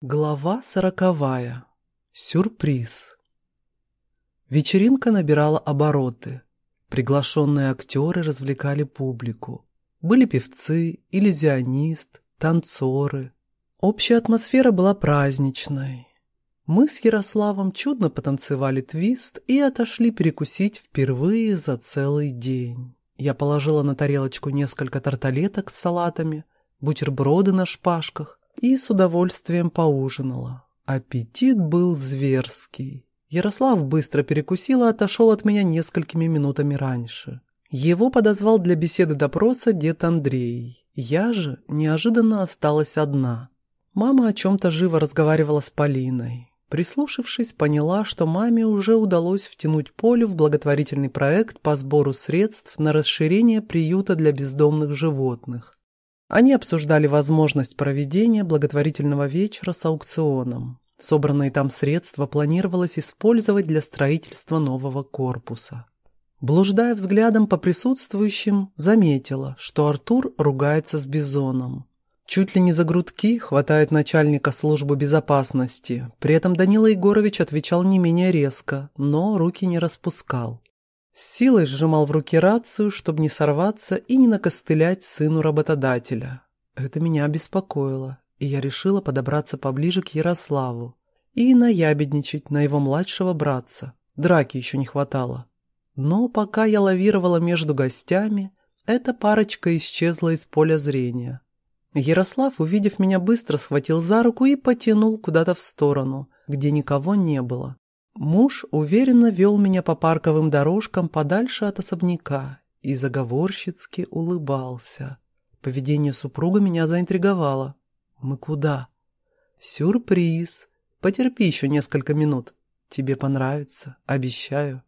Глава сороковая. Сюрприз. Вечеринка набирала обороты. Приглашенные актеры развлекали публику. Были певцы, иллюзионист, танцоры. Общая атмосфера была праздничной. Мы с Ярославом чудно потанцевали твист и отошли перекусить впервые за целый день. Я положила на тарелочку несколько тарталеток с салатами, бутерброды на шпажках, и с удовольствием поужинала. Аппетит был зверский. Ярослав быстро перекусил и отошел от меня несколькими минутами раньше. Его подозвал для беседы допроса дед Андрей. Я же неожиданно осталась одна. Мама о чем-то живо разговаривала с Полиной. Прислушавшись, поняла, что маме уже удалось втянуть Полю в благотворительный проект по сбору средств на расширение приюта для бездомных животных. Они обсуждали возможность проведения благотворительного вечера с аукционом. Собранные там средства планировалось использовать для строительства нового корпуса. Блуждая взглядом по присутствующим, заметила, что Артур ругается с Бизоном. Чуть ли не за грудки хватает начальника службы безопасности. При этом Данила Егорович отвечал не менее резко, но руки не распускал. С силой сжимал в руке рацию, чтобы не сорваться и не накостылять сыну работодателя. Это меня беспокоило, и я решила подобраться поближе к Ярославу и наябедничать на его младшего братца. Драки еще не хватало. Но пока я лавировала между гостями, эта парочка исчезла из поля зрения. Ярослав, увидев меня, быстро схватил за руку и потянул куда-то в сторону, где никого не было. Муж уверенно вел меня по парковым дорожкам подальше от особняка и заговорщицки улыбался. Поведение супруга меня заинтриговало. «Мы куда?» «Сюрприз. Потерпи еще несколько минут. Тебе понравится, обещаю».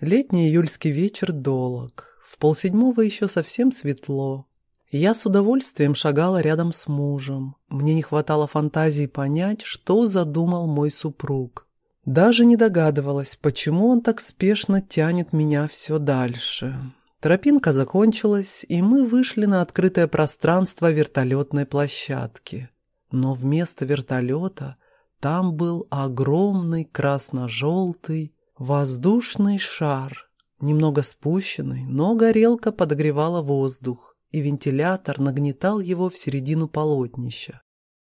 Летний июльский вечер долог. В полседьмого еще совсем светло. Я с удовольствием шагала рядом с мужем. Мне не хватало фантазии понять, что задумал мой супруг. Даже не догадывалась, почему он так спешно тянет меня все дальше. Тропинка закончилась, и мы вышли на открытое пространство вертолетной площадки. Но вместо вертолета там был огромный красно-желтый воздушный шар, немного спущенный, но горелка подогревала воздух, и вентилятор нагнетал его в середину полотнища.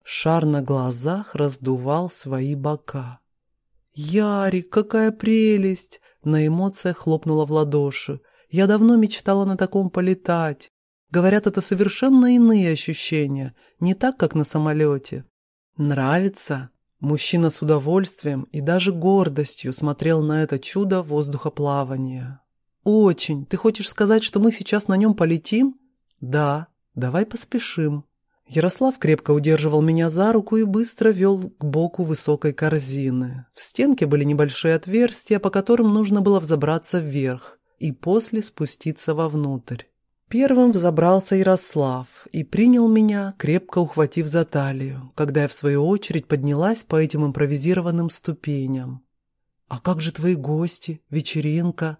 Шар на глазах раздувал свои бока. «Ярик, какая прелесть!» На эмоциях хлопнула в ладоши. «Я давно мечтала на таком полетать. Говорят, это совершенно иные ощущения, не так, как на самолете». «Нравится?» Мужчина с удовольствием и даже гордостью смотрел на это чудо воздухоплавания. «Очень. Ты хочешь сказать, что мы сейчас на нем полетим?» «Да. Давай поспешим». Ярослав крепко удерживал меня за руку и быстро вел к боку высокой корзины. В стенке были небольшие отверстия, по которым нужно было взобраться вверх и после спуститься вовнутрь. Первым взобрался Ярослав и принял меня, крепко ухватив за талию, когда я в свою очередь поднялась по этим импровизированным ступеням. «А как же твои гости? Вечеринка?»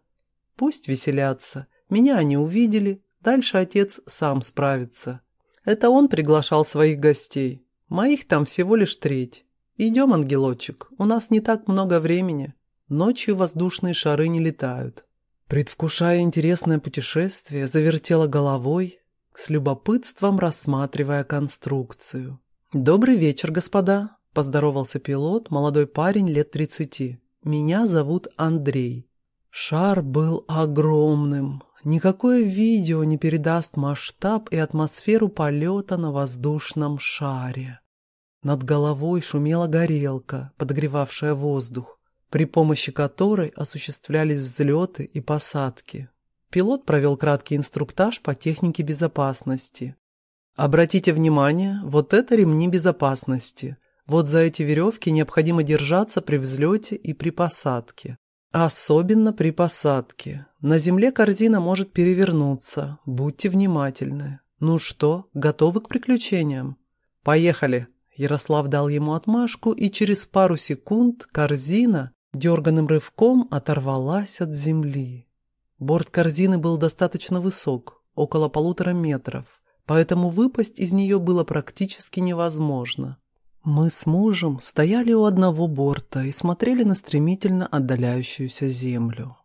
«Пусть веселятся. Меня они увидели. Дальше отец сам справится». Это он приглашал своих гостей. Моих там всего лишь треть. Идем, ангелочек, у нас не так много времени. Ночью воздушные шары не летают. Предвкушая интересное путешествие, завертела головой, с любопытством рассматривая конструкцию. «Добрый вечер, господа», – поздоровался пилот, молодой парень лет тридцати. «Меня зовут Андрей». Шар был огромным, Никакое видео не передаст масштаб и атмосферу полета на воздушном шаре. Над головой шумела горелка, подогревавшая воздух, при помощи которой осуществлялись взлеты и посадки. Пилот провел краткий инструктаж по технике безопасности. Обратите внимание, вот это ремни безопасности. Вот за эти веревки необходимо держаться при взлете и при посадке. Особенно при посадке. На земле корзина может перевернуться. Будьте внимательны. Ну что, готовы к приключениям? Поехали. Ярослав дал ему отмашку, и через пару секунд корзина дерганым рывком оторвалась от земли. Борт корзины был достаточно высок, около полутора метров, поэтому выпасть из нее было практически невозможно. Мы с мужем стояли у одного борта и смотрели на стремительно отдаляющуюся землю.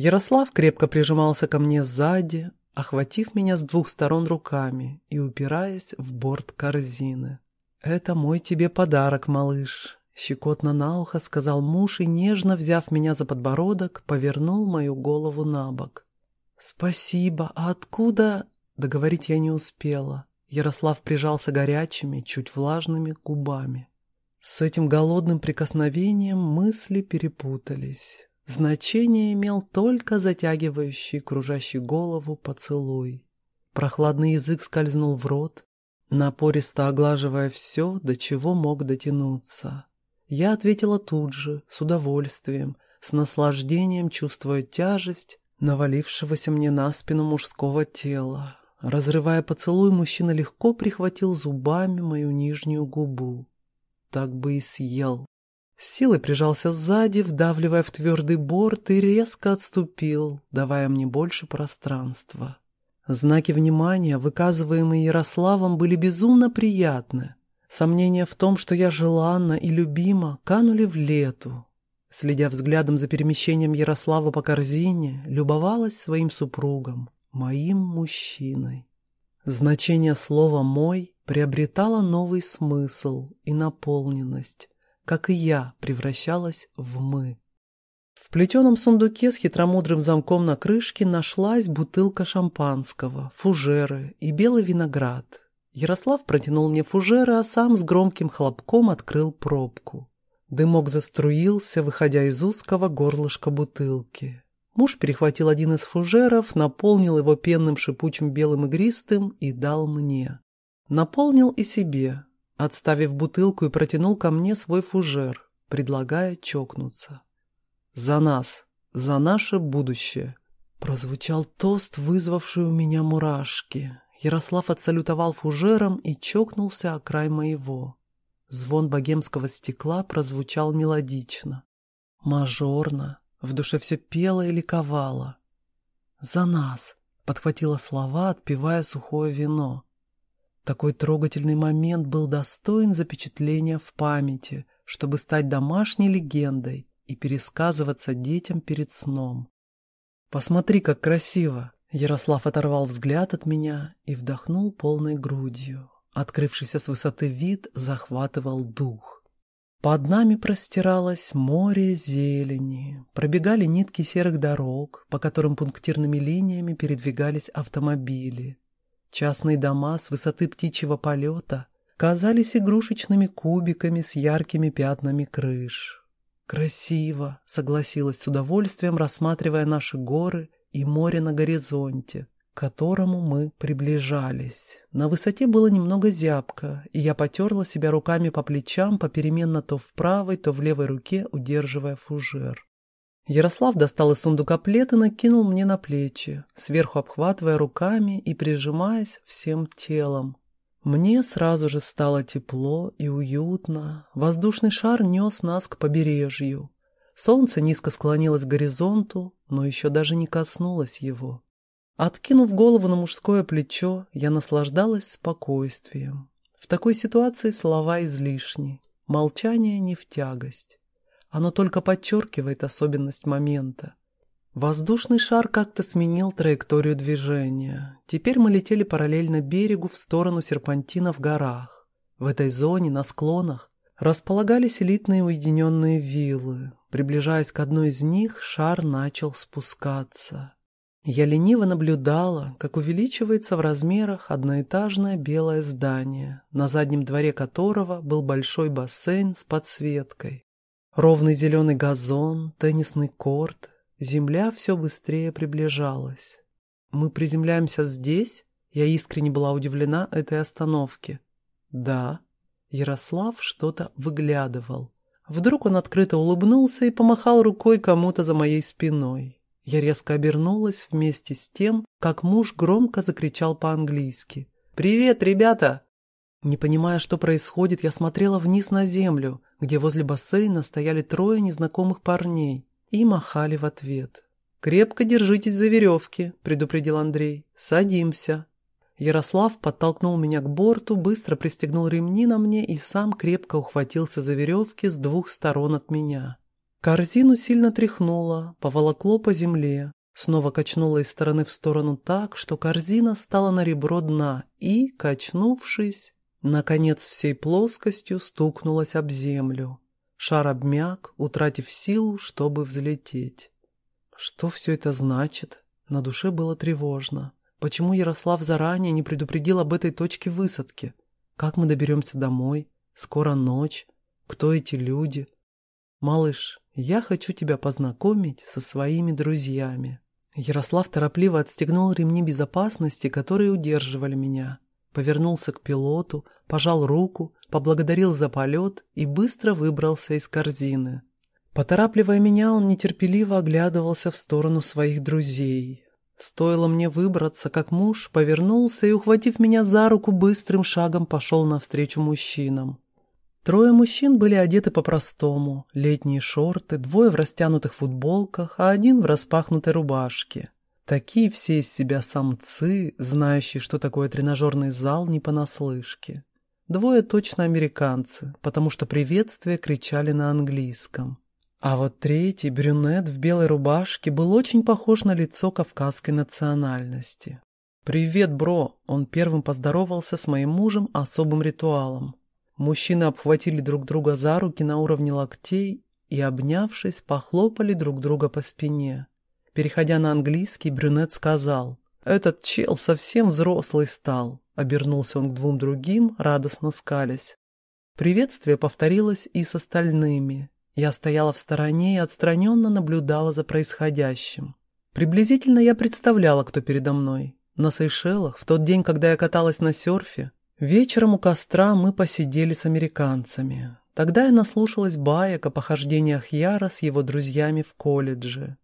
Ярослав крепко прижимался ко мне сзади, охватив меня с двух сторон руками и упираясь в борт корзины. «Это мой тебе подарок, малыш», — щекотно на ухо сказал муж и, нежно взяв меня за подбородок, повернул мою голову на бок. «Спасибо, а откуда...» — договорить я не успела. Ярослав прижался горячими, чуть влажными губами. С этим голодным прикосновением мысли перепутались. Значение имел только затягивающий, кружащий голову поцелуй. Прохладный язык скользнул в рот, напористо оглаживая все, до чего мог дотянуться. Я ответила тут же, с удовольствием, с наслаждением чувствуя тяжесть навалившегося мне на спину мужского тела. Разрывая поцелуй, мужчина легко прихватил зубами мою нижнюю губу. Так бы и съел. С силой прижался сзади, вдавливая в твердый борт и резко отступил, давая мне больше пространства. Знаки внимания, выказываемые Ярославом, были безумно приятны. Сомнения в том, что я желанна и любима, канули в лету. Следя взглядом за перемещением Ярослава по корзине, любовалась своим супругом моим мужчиной. Значение слова «мой» приобретало новый смысл и наполненность, как и я превращалась в «мы». В плетеном сундуке с хитромудрым замком на крышке нашлась бутылка шампанского, фужеры и белый виноград. Ярослав протянул мне фужеры, а сам с громким хлопком открыл пробку. Дымок заструился, выходя из узкого горлышка бутылки. Муж перехватил один из фужеров, наполнил его пенным шипучим белым игристым и дал мне. Наполнил и себе, отставив бутылку и протянул ко мне свой фужер, предлагая чокнуться. «За нас, за наше будущее!» Прозвучал тост, вызвавший у меня мурашки. Ярослав отсалютовал фужером и чокнулся о край моего. Звон богемского стекла прозвучал мелодично. Мажорно, в душе все пело и ликовало. «За нас!» — подхватила слова, отпивая сухое вино. Такой трогательный момент был достоин запечатления в памяти, чтобы стать домашней легендой и пересказываться детям перед сном. «Посмотри, как красиво!» Ярослав оторвал взгляд от меня и вдохнул полной грудью. Открывшийся с высоты вид захватывал дух. Под нами простиралось море зелени, пробегали нитки серых дорог, по которым пунктирными линиями передвигались автомобили. Частные дома с высоты птичьего полета казались игрушечными кубиками с яркими пятнами крыш. «Красиво», — согласилась с удовольствием, рассматривая наши горы и море на горизонте к которому мы приближались. На высоте было немного зябко, и я потерла себя руками по плечам, попеременно то в правой, то в левой руке, удерживая фужер. Ярослав достал из сундука плед и накинул мне на плечи, сверху обхватывая руками и прижимаясь всем телом. Мне сразу же стало тепло и уютно. Воздушный шар нес нас к побережью. Солнце низко склонилось к горизонту, но еще даже не коснулось его. Откинув голову на мужское плечо, я наслаждалась спокойствием. В такой ситуации слова излишни, молчание не в тягость. Оно только подчеркивает особенность момента. Воздушный шар как-то сменил траекторию движения. Теперь мы летели параллельно берегу в сторону серпантина в горах. В этой зоне, на склонах, располагались элитные уединенные виллы. Приближаясь к одной из них, шар начал спускаться. Я лениво наблюдала, как увеличивается в размерах одноэтажное белое здание, на заднем дворе которого был большой бассейн с подсветкой. Ровный зеленый газон, теннисный корт. Земля все быстрее приближалась. Мы приземляемся здесь? Я искренне была удивлена этой остановке. Да. Ярослав что-то выглядывал. Вдруг он открыто улыбнулся и помахал рукой кому-то за моей спиной. Я резко обернулась вместе с тем, как муж громко закричал по-английски. «Привет, ребята!» Не понимая, что происходит, я смотрела вниз на землю, где возле бассейна стояли трое незнакомых парней и махали в ответ. «Крепко держитесь за веревки», — предупредил Андрей. «Садимся». Ярослав подтолкнул меня к борту, быстро пристегнул ремни на мне и сам крепко ухватился за веревки с двух сторон от меня. Корзину сильно тряхнуло, поволокло по земле, снова качнуло из стороны в сторону так, что корзина стала на ребро дна и, качнувшись, наконец всей плоскостью стукнулась об землю. Шар обмяк, утратив силу, чтобы взлететь. Что все это значит? На душе было тревожно. Почему Ярослав заранее не предупредил об этой точке высадки? Как мы доберемся домой? Скоро ночь. Кто эти люди? Малыш, я хочу тебя познакомить со своими друзьями. Ярослав торопливо отстегнул ремни безопасности, которые удерживали меня. Повернулся к пилоту, пожал руку, поблагодарил за полет и быстро выбрался из корзины. Поторапливая меня, он нетерпеливо оглядывался в сторону своих друзей. Стоило мне выбраться, как муж повернулся и, ухватив меня за руку, быстрым шагом пошел навстречу мужчинам. Трое мужчин были одеты по-простому. Летние шорты, двое в растянутых футболках, а один в распахнутой рубашке. Такие все из себя самцы, знающие, что такое тренажерный зал не понаслышке. Двое точно американцы, потому что приветствия кричали на английском. А вот третий, брюнет в белой рубашке, был очень похож на лицо кавказской национальности. «Привет, бро!» Он первым поздоровался с моим мужем особым ритуалом. Мужчины обхватили друг друга за руки на уровне локтей и, обнявшись, похлопали друг друга по спине. Переходя на английский, брюнет сказал, «Этот чел совсем взрослый стал», — обернулся он к двум другим, радостно скалясь. Приветствие повторилось и с остальными, я стояла в стороне и отстраненно наблюдала за происходящим. Приблизительно я представляла, кто передо мной. На Сейшелах, в тот день, когда я каталась на серфе, вечером у костра мы посидели с американцами. Тогда я наслушалась баек о похождениях Яра с его друзьями в колледже.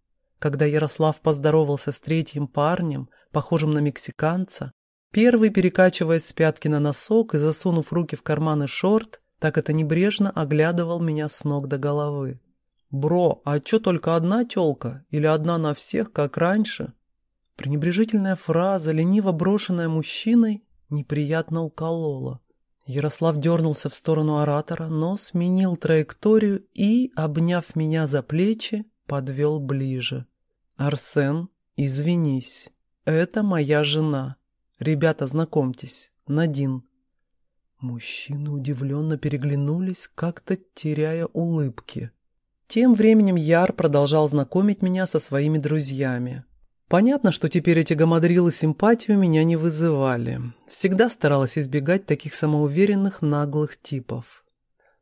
Когда Ярослав поздоровался с третьим парнем, похожим на мексиканца, первый, перекачиваясь с пятки на носок и засунув руки в карманы шорт, так это небрежно оглядывал меня с ног до головы. «Бро, а чё только одна тёлка? Или одна на всех, как раньше?» Пренебрежительная фраза, лениво брошенная мужчиной, неприятно уколола. Ярослав дернулся в сторону оратора, но сменил траекторию и, обняв меня за плечи, подвел ближе. «Арсен, извинись, это моя жена. Ребята, знакомьтесь, Надин». Мужчины удивленно переглянулись, как-то теряя улыбки. Тем временем Яр продолжал знакомить меня со своими друзьями. Понятно, что теперь эти гамадрилы симпатию меня не вызывали. Всегда старалась избегать таких самоуверенных наглых типов.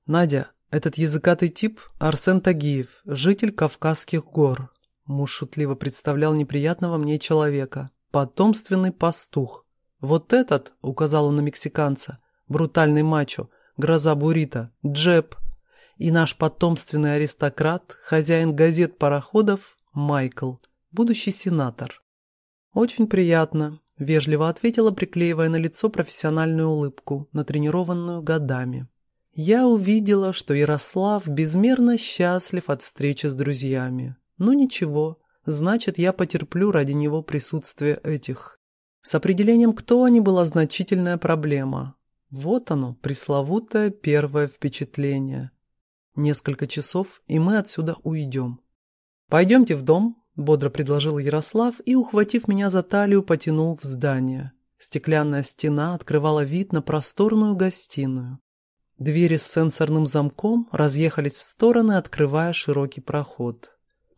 «Надя, этот языкатый тип – Арсен Тагиев, житель Кавказских гор». Муж шутливо представлял неприятного мне человека. «Потомственный пастух. Вот этот, – указал он на мексиканца, брутальный мачо, гроза Бурита, Джеб и наш потомственный аристократ, хозяин газет-пароходов Майкл, будущий сенатор. «Очень приятно», — вежливо ответила, приклеивая на лицо профессиональную улыбку, натренированную годами. Я увидела, что Ярослав безмерно счастлив от встречи с друзьями. Ну ничего, значит, я потерплю ради него присутствие этих. С определением, кто они, была значительная проблема. Вот оно, пресловутое первое впечатление. Несколько часов, и мы отсюда уйдем. «Пойдемте в дом», — бодро предложил Ярослав и, ухватив меня за талию, потянул в здание. Стеклянная стена открывала вид на просторную гостиную. Двери с сенсорным замком разъехались в стороны, открывая широкий проход.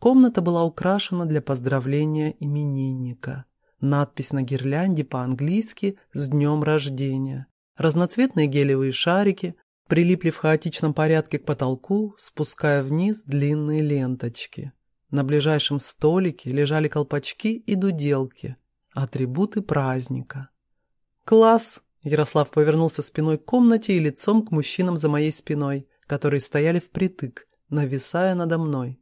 Комната была украшена для поздравления именинника. Надпись на гирлянде по-английски «С днем рождения». Разноцветные гелевые шарики прилипли в хаотичном порядке к потолку, спуская вниз длинные ленточки. На ближайшем столике лежали колпачки и дуделки, атрибуты праздника. «Класс!» – Ярослав повернулся спиной к комнате и лицом к мужчинам за моей спиной, которые стояли впритык, нависая надо мной.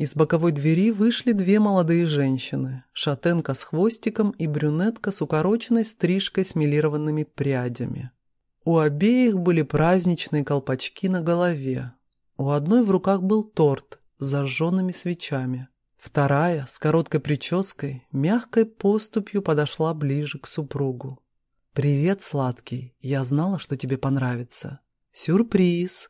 Из боковой двери вышли две молодые женщины, шатенка с хвостиком и брюнетка с укороченной стрижкой с милированными прядями. У обеих были праздничные колпачки на голове. У одной в руках был торт с зажженными свечами. Вторая, с короткой прической, мягкой поступью подошла ближе к супругу. «Привет, сладкий. Я знала, что тебе понравится. Сюрприз!»